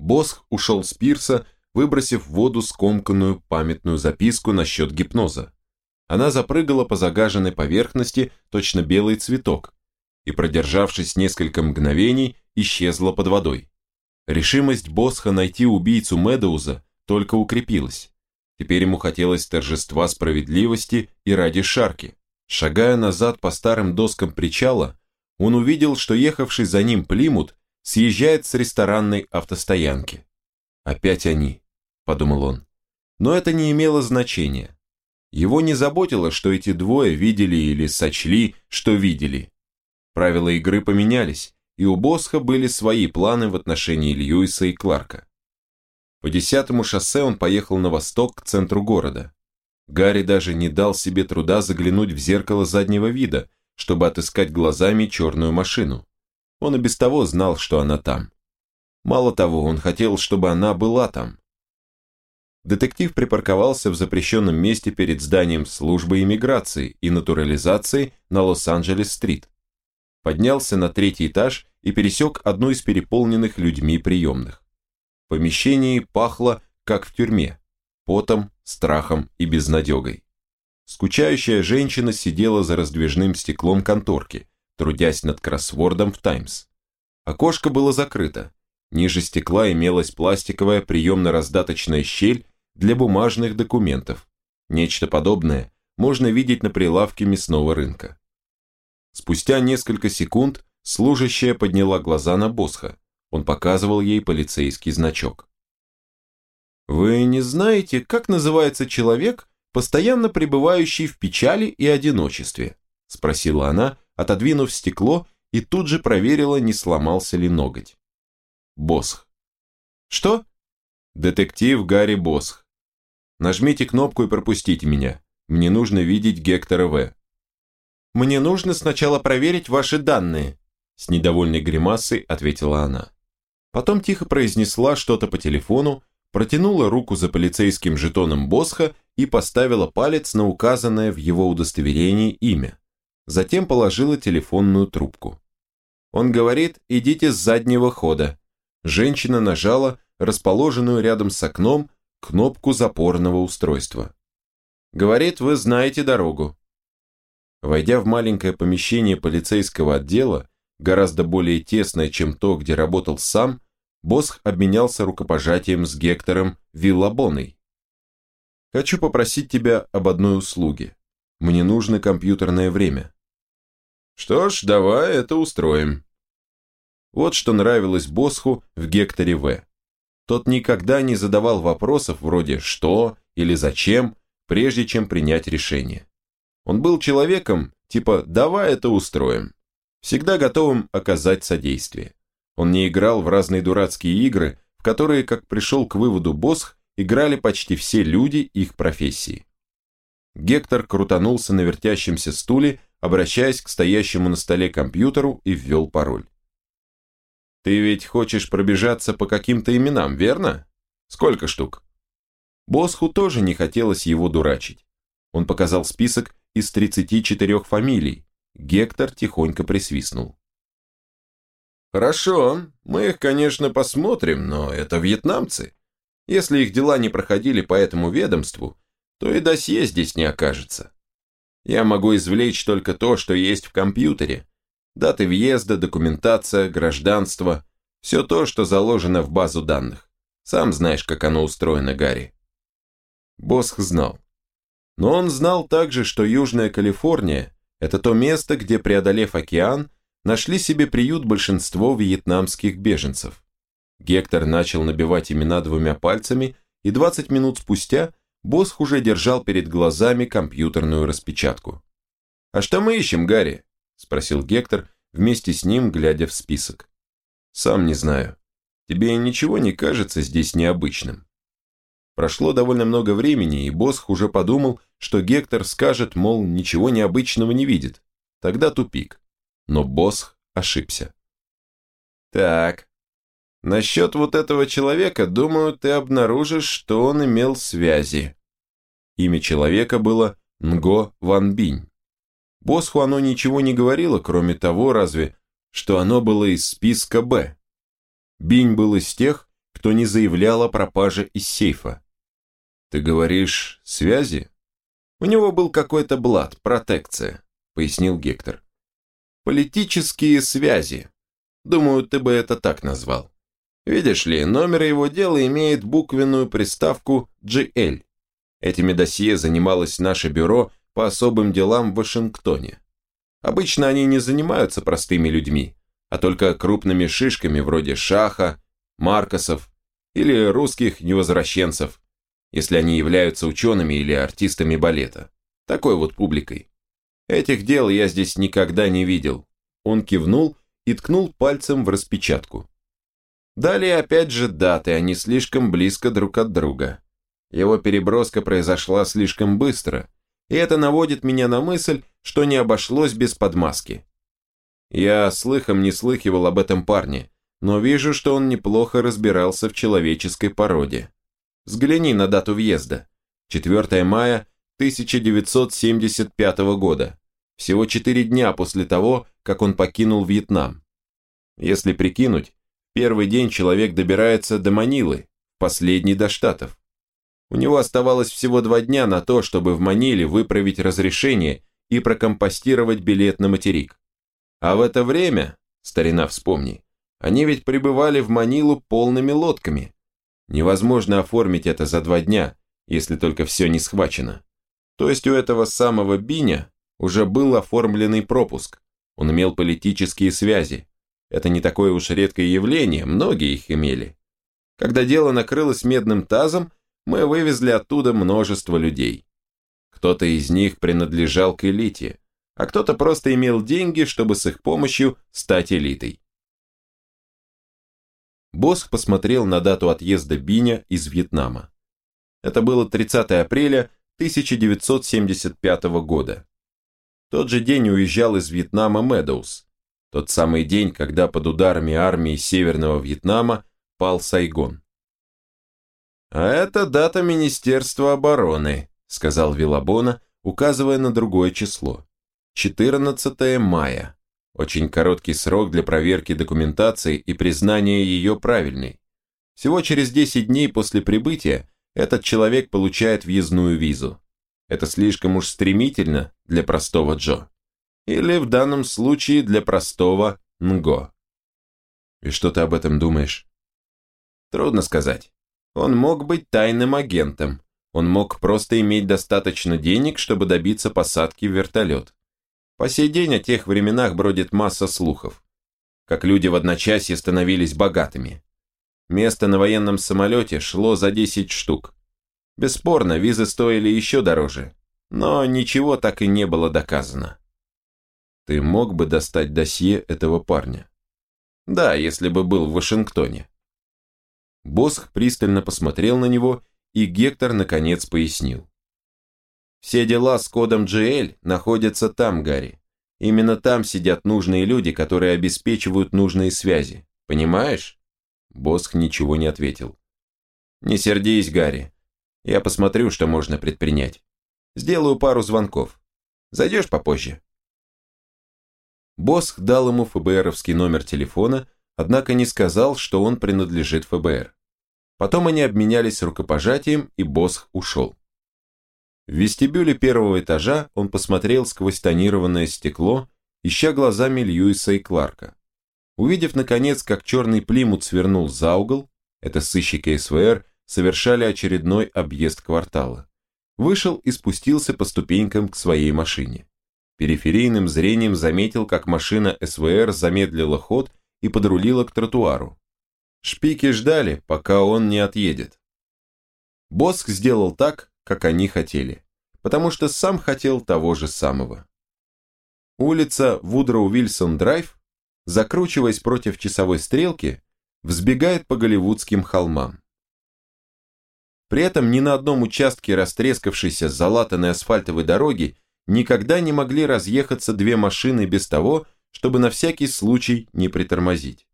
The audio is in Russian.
Босх ушел с пирса, выбросив в воду скомканную памятную записку насчет гипноза. Она запрыгала по загаженной поверхности, точно белый цветок, и, продержавшись несколько мгновений, исчезла под водой. Решимость Босха найти убийцу Медоуза только укрепилась. Теперь ему хотелось торжества справедливости и ради шарки. Шагая назад по старым доскам причала, он увидел, что ехавший за ним Плимут съезжает с ресторанной автостоянки. «Опять они», – подумал он. Но это не имело значения. Его не заботило, что эти двое видели или сочли, что видели. Правила игры поменялись, и у Босха были свои планы в отношении Льюиса и Кларка. По десятому шоссе он поехал на восток к центру города. Гарри даже не дал себе труда заглянуть в зеркало заднего вида, чтобы отыскать глазами черную машину. Он и без того знал, что она там. Мало того, он хотел, чтобы она была там. Детектив припарковался в запрещенном месте перед зданием службы иммиграции и натурализации на Лос-Анджелес-стрит. Поднялся на третий этаж и пересек одну из переполненных людьми приемных. В помещении пахло, как в тюрьме, потом, страхом и безнадегой. Скучающая женщина сидела за раздвижным стеклом конторки, трудясь над кроссвордом в «Таймс». Окошко было закрыто. Ниже стекла имелась пластиковая приемно-раздаточная щель для бумажных документов. Нечто подобное можно видеть на прилавке мясного рынка. Спустя несколько секунд служащая подняла глаза на Босха. Он показывал ей полицейский значок. «Вы не знаете, как называется человек, постоянно пребывающий в печали и одиночестве?» спросила она, отодвинув стекло и тут же проверила, не сломался ли ноготь. Босх. Что? Детектив Гарри Босх. Нажмите кнопку и пропустите меня. Мне нужно видеть Гектора В. Мне нужно сначала проверить ваши данные, с недовольной гримасой ответила она. Потом тихо произнесла что-то по телефону, протянула руку за полицейским жетоном Босха и поставила палец на указанное в его удостоверении имя затем положила телефонную трубку. Он говорит, идите с заднего хода. Женщина нажала расположенную рядом с окном кнопку запорного устройства. Говорит, вы знаете дорогу. Войдя в маленькое помещение полицейского отдела, гораздо более тесное, чем то, где работал сам, Босх обменялся рукопожатием с Гектором Виллабоной. «Хочу попросить тебя об одной услуге. Мне нужно компьютерное время. Что ж, давай это устроим. Вот что нравилось Босху в Гекторе В. Тот никогда не задавал вопросов вроде «что» или «зачем», прежде чем принять решение. Он был человеком типа «давай это устроим», всегда готовым оказать содействие. Он не играл в разные дурацкие игры, в которые, как пришел к выводу Босх, играли почти все люди их профессии. Гектор крутанулся на вертящемся стуле обращаясь к стоящему на столе компьютеру и ввел пароль. «Ты ведь хочешь пробежаться по каким-то именам, верно? Сколько штук?» Босху тоже не хотелось его дурачить. Он показал список из 34 фамилий. Гектор тихонько присвистнул. «Хорошо, мы их, конечно, посмотрим, но это вьетнамцы. Если их дела не проходили по этому ведомству, то и досье здесь не окажется. Я могу извлечь только то, что есть в компьютере. Даты въезда, документация, гражданство. Все то, что заложено в базу данных. Сам знаешь, как оно устроено, Гарри. Босх знал. Но он знал также, что Южная Калифорния – это то место, где, преодолев океан, нашли себе приют большинство вьетнамских беженцев. Гектор начал набивать имена двумя пальцами, и 20 минут спустя Босх уже держал перед глазами компьютерную распечатку. «А что мы ищем, Гарри?» – спросил Гектор, вместе с ним глядя в список. «Сам не знаю. Тебе ничего не кажется здесь необычным?» Прошло довольно много времени, и Босх уже подумал, что Гектор скажет, мол, ничего необычного не видит. Тогда тупик. Но Босх ошибся. «Так, Насчет вот этого человека, думаю, ты обнаружишь, что он имел связи. Имя человека было Нго Ван Бинь. Босху оно ничего не говорило, кроме того, разве, что оно было из списка «Б». Бинь был из тех, кто не заявлял о пропаже из сейфа. Ты говоришь, связи? У него был какой-то блат, протекция, пояснил Гектор. Политические связи. Думаю, ты бы это так назвал. Видишь ли, номер его дела имеет буквенную приставку GL. Этими досье занималось наше бюро по особым делам в Вашингтоне. Обычно они не занимаются простыми людьми, а только крупными шишками вроде Шаха, Маркосов или русских невозвращенцев, если они являются учеными или артистами балета. Такой вот публикой. Этих дел я здесь никогда не видел. Он кивнул и ткнул пальцем в распечатку. Далее опять же даты, они слишком близко друг от друга. Его переброска произошла слишком быстро, и это наводит меня на мысль, что не обошлось без подмазки. Я слыхом не слыхивал об этом парне, но вижу, что он неплохо разбирался в человеческой породе. Взгляни на дату въезда. 4 мая 1975 года. Всего 4 дня после того, как он покинул Вьетнам. Если прикинуть, первый день человек добирается до Манилы, последний до Штатов. У него оставалось всего два дня на то, чтобы в Маниле выправить разрешение и прокомпостировать билет на материк. А в это время, старина вспомни, они ведь прибывали в Манилу полными лодками. Невозможно оформить это за два дня, если только все не схвачено. То есть у этого самого Биня уже был оформленный пропуск. Он имел политические связи. Это не такое уж редкое явление, многие их имели. Когда дело накрылось медным тазом, мы вывезли оттуда множество людей. Кто-то из них принадлежал к элите, а кто-то просто имел деньги, чтобы с их помощью стать элитой. Босх посмотрел на дату отъезда Биня из Вьетнама. Это было 30 апреля 1975 года. Тот же день уезжал из Вьетнама Медоуз. Тот самый день, когда под ударами армии Северного Вьетнама пал Сайгон. «А это дата Министерства обороны», — сказал Вилабона, указывая на другое число. 14 мая. Очень короткий срок для проверки документации и признания ее правильной. Всего через 10 дней после прибытия этот человек получает въездную визу. Это слишком уж стремительно для простого Джо. Или в данном случае для простого Нго. И что ты об этом думаешь? Трудно сказать. Он мог быть тайным агентом. Он мог просто иметь достаточно денег, чтобы добиться посадки в вертолет. По сей день о тех временах бродит масса слухов. Как люди в одночасье становились богатыми. Место на военном самолете шло за 10 штук. Бесспорно, визы стоили еще дороже. Но ничего так и не было доказано. Ты мог бы достать досье этого парня? Да, если бы был в Вашингтоне. Босх пристально посмотрел на него, и Гектор наконец пояснил. «Все дела с кодом GL находятся там, Гарри. Именно там сидят нужные люди, которые обеспечивают нужные связи. Понимаешь?» Босх ничего не ответил. «Не сердись, Гарри. Я посмотрю, что можно предпринять. Сделаю пару звонков. Зайдешь попозже?» Босх дал ему ФБРовский номер телефона, однако не сказал, что он принадлежит ФБР. Потом они обменялись рукопожатием, и Босх ушел. В вестибюле первого этажа он посмотрел сквозь тонированное стекло, ища глазами Льюиса и Кларка. Увидев, наконец, как черный плимут свернул за угол, это сыщики СВР совершали очередной объезд квартала, вышел и спустился по ступенькам к своей машине. Периферийным зрением заметил, как машина СВР замедлила ход и подрулила к тротуару. Шпики ждали, пока он не отъедет. Боск сделал так, как они хотели, потому что сам хотел того же самого. Улица Вудроу-Вильсон-Драйв, закручиваясь против часовой стрелки, взбегает по голливудским холмам. При этом ни на одном участке растрескавшейся залатанной асфальтовой дороги никогда не могли разъехаться две машины без того, чтобы на всякий случай не притормозить.